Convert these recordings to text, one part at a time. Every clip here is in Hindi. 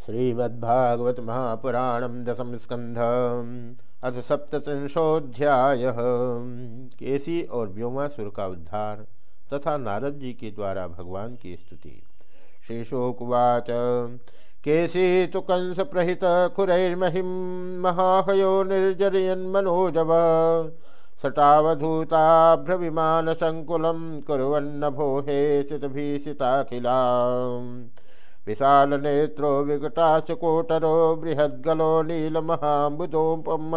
श्रीमद्भागवत महापुराण दशम स्कंध अथ सप्तशोध्याय केसी और व्योमासुर का उद्धार तथा नारद जी के द्वारा भगवान की स्तुति। श्रीशोकुवाच, केसी तो कंस प्रहित खुरैर्महिम महाहयो निर्जरयन मनोजव सटावधूताभ्रविमान संकुलम कुरन्न भोहे सित भीषिताखिला विशाल नेत्रो विकटाशकोटरो बृहद्गलो नीलमहाबुधोपम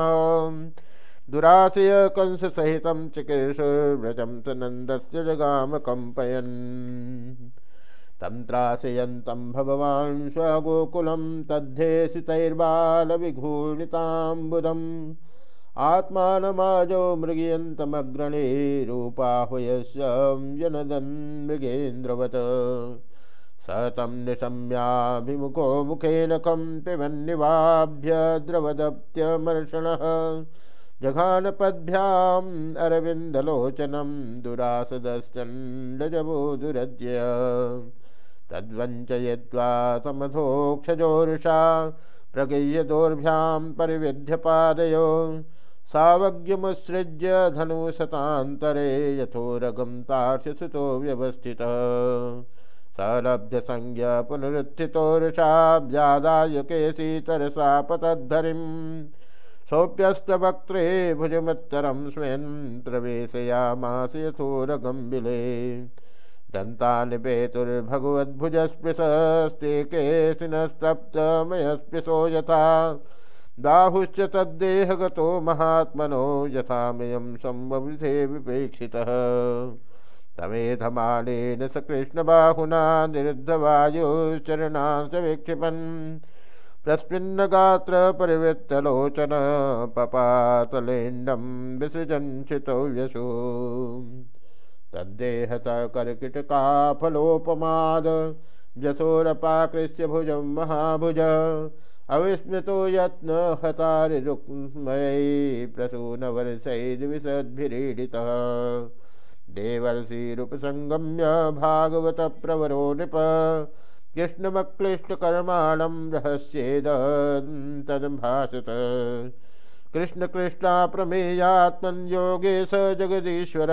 दुराशय कंस सहित चिकीर्षुव्रजम स नन्दस्य जगाम कम्पयन् तं त्रासयन्तं भगवान् स्वगोकुलं तद्धेसितैर्बालविघूर्णिताम्बुदम् आत्मानमाजो मृगयन्तमग्रणे रूपाह्वयस्यं जनदन् मृगेन्द्रवत्। स तं निशम्याभिमुखो मुखेन कं पिबन्निवाभ्य द्रवदप्त्यमर्षणः। जघानपद्भ्याम् अरविन्दलोचनं दुरासदश्चण्डजबोधुरद्य तद्वञ्चयित्वा समधोक्षजोरुषा प्रगय्यदोर्भ्यां परिविध्य पादयो सावज्ञमुत्सृज्य धनुशतान्तरे यथोरगं तार्ष्यसुतो व्यवस्थितः। सलब्ध संज्ञ पुनरुत्थितोरुषाब्जादाय केशीतरसा पतद्धरिम् सोऽप्यस्तवक्त्रे भुजमुत्तरं स्वयं प्रवेशयामास यथोरगम्बिले दन्तानिपेतुर्भगवद्भुजस्पृशस्ते केशिनस्तप्तमयस्पृशो यथा। बाहुश्च तद्देहगतो महात्मनो यथामयं संवविधे विपेक्षितः। तमेधमानेन स कृष्णबाहुना निरुद्धवायुश्चरणांश विक्षिपन् प्रस्मिन्नगात्रपरिवृत्तलोचन पपातलेण्डं विसृजन् व्यसु तद्देहत कर्किटकाफलोपमाद व्यसोरपाकृष्य भुजं महाभुज। अविस्मृतो यत्न हतारिरुक्मयै प्रसूनवर्षैर्विशद्भिरीडितः देवर्षिरूपसंगम्य भागवत प्रवरो नृप। कृष्णमक्लिष्टकर्माणं रहस्येद तद्भाषत कृष्णकृष्णा प्रमेयात्मन् योगे स जगदीश्वर।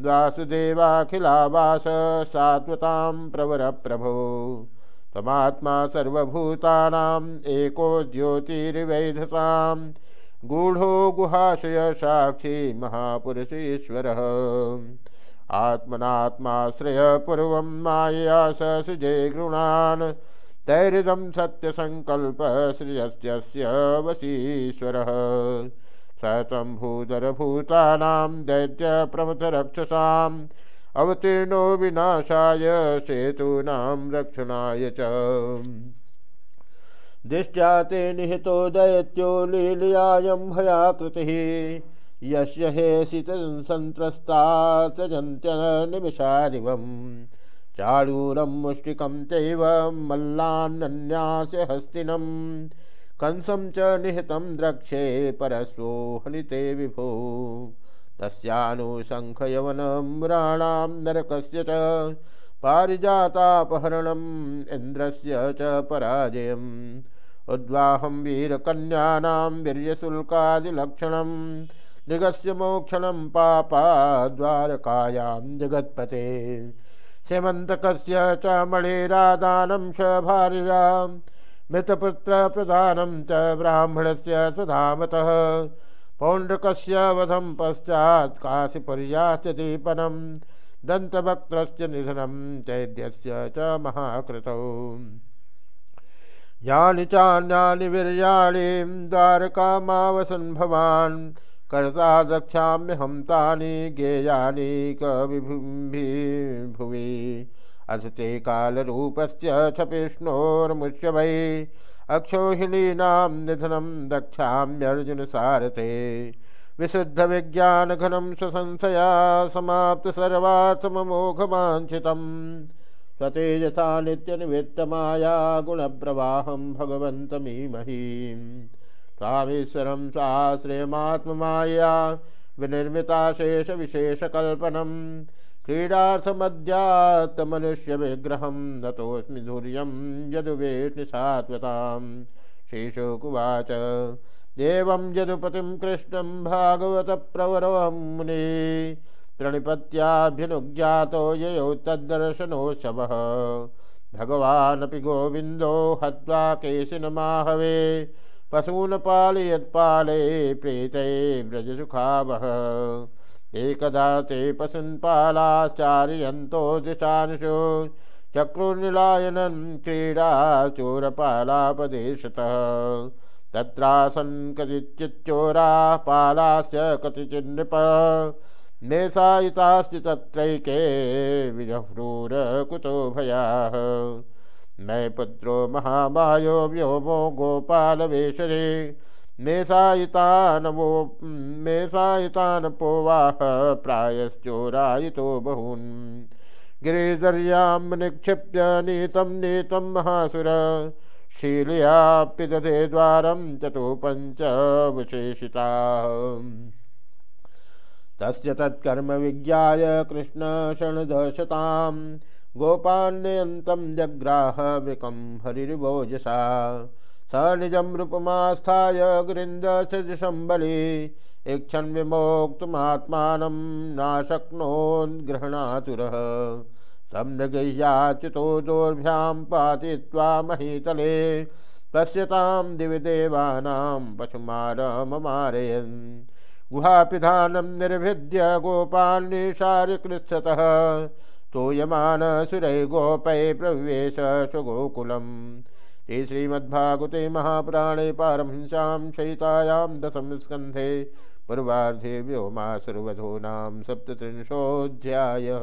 वासुदेवाखिलावास सात्वतां प्रवर प्रभो त्वमात्मा सर्वभूतानाम् एको ज्योतिर्वैधसाम् गूढ़ो गुहाशय साक्षी महापुरुषेश्वर। आत्मनात्माश्रय पूर्व माया सृजे गृणान्। तैरिदं सत्यसङ्कल्प सृजस्य वशीश्वरः स त्वं भूतरभूतानां दैत्यप्रमुखरक्षसाम् अवतीर्णो विनाशाय सेतूनां रक्षणाय च। दृष्टा ते निहितो दैत्यो लीलयायं भयाकृतिः यस्य हेसितसन्त्रस्ता त्यजन्त्यनिमिषादिवं चाळूरं मुष्टिकं चैव मल्लान्नन्यास्य हस्तिनं। कंसं च निहितं द्रक्षे परस्वो हनिते विभो तस्यानुशङ्खयवनम्राणां नरकस्य च पारिजातापहरणम् इन्द्रस्य च पराजयम्। उद्वाहं वीरकन्यानां वीर्यशुल्कादिलक्षणं निगस्य मोक्षणं पापाद्वारकायां जगत्पते। सेमन्तकस्य च मणिरादानं च भार्यां मृतपुत्रप्रदानं च ब्राह्मणस्य स्वधामतः पौण्ड्रकस्य वधं पश्चात् काशीपर्यास्य दीपनम् दन्तवक्त्रस्य निधनं चैद्यस्य च महाकृतौ। यानि चान्यानि वीर्याणि द्वारकामावसन् भवान्, कर्ता द्रक्ष्याम्यहं तानि गेयानि कविभुवि अथ ते कालरूपस्य क्षपिष्णोर्मुष्य वै अक्षोहिणीनां निधनं दक्षाम्यर्जुनसारथे। विशुद्ध विज्ञान घनम सुसंशया समाप्त सर्वार्थमोघवांछितम् स्वतेजसा नित्य निवृत्त माया गुण प्रवाहम भगवन्तमीमहीं। स्वामीश्वरं स्वाश्रयमात्ममाया विनिर्मिता शेष विशेष कल्पनम विशेषकल्पनम् क्रीडार्थमध्यात्मनुष्यविग्रहं नतोऽस्मि धुर्यं यदुवेष्णिसात्वतां श्रीशुकुवाच एवं यदुपतिं कृष्णं भागवतप्रवरं मुने। प्रणिपत्याभ्यनुज्ञातो ययौ तद्दर्शनोत्सवः भगवानपि गोविन्दो हत्वा केशिनमाहवे पशून् पालयत्पाले प्रेते व्रजसुखावः। एकदा ते पशून् पालाश्चार्यन्तो दृशानुषु चक्रुर्निलायनं क्रीडा चोरपालापदेशतः। तत्रासन् कतिचिच्चोराः पालाश्च कतिचिन्नृप नेशायितास्ति तत्रैके विजह्रूर कुतो भयाः मैं पुत्रो महामायो व्योमो गोपालवेशरे मेषायितान वो मेषायितान पोवाह प्रायश्चोरायितो बहून्। गिरिदर्यां निक्षिप्य नीतं नीतं महासुर। शीलयाप्यदधे द्वारं चतु पञ्चविशेषिताः तस्य तत्कर्म विज्ञाय कृष्णशणदशतां गोपान्यन्तं जग्राह वृकं हरिर्भोजसा। स निजं रूपमास्थाय गृन्दसदृशं बलि इक्षन् विमोक्तुमात्मानं नाशक्नोद्गृह्णातुरः सम्मृगह्याच्युतो दोर्भ्यां पातित्वा महीतले पश्यतां दिवि देवानां पशुमारममारयन् गुहापिधानं निर्भिद्य गोपान्निशारिकृच्छतः स्तूयमान सुरैर्गोपै प्रवेश स्वगोकुलम् श्री श्रीमद्भागवते महापुराणे पारमहंस्यां शयितायां स्कन्धे पूर्वार्धे व्योमासुरवधूनां सप्तत्रिंशोऽध्यायः।